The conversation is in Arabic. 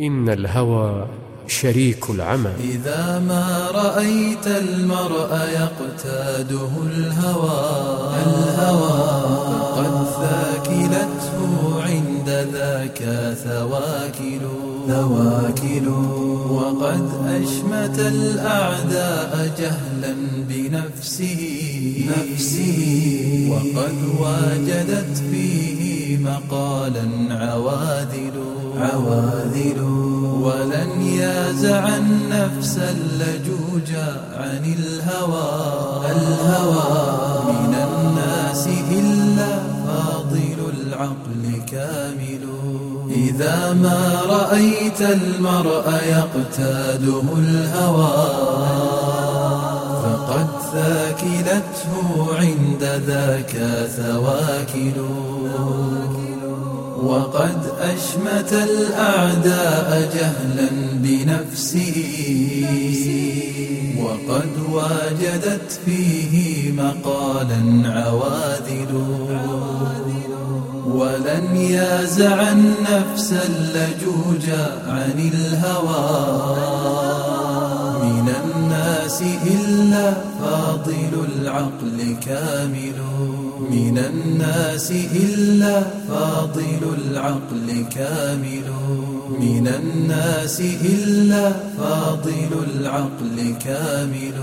إن الهوى شريك العمى. إذا ما رأيت المرء يقتاده الهوى الهوى فقد ثاكلته عند ذاك ثواكل ثواكل وقد أشمت الأعداء جهلا بنفسه نفسه. وقد واجدت فيه مقالا عواذل عواذل. ولن يازع النفس اللجوج عن الهوى. الهوى. العقل كامل. إذا ما رأيت المرء يقتاده الهوى فقد ثاكلته عند ذاك ثواكل. وقد أشمت الأعداء جهلا بنفسه وقد واجدت فيه مقالا عواذل ولن يازع النفس اللجوج عن الهوى من الناس إلا فاضل العقل كامل. من الناس إلا فاضل العقل كامل. من الناس إلا فاضل العقل كامل.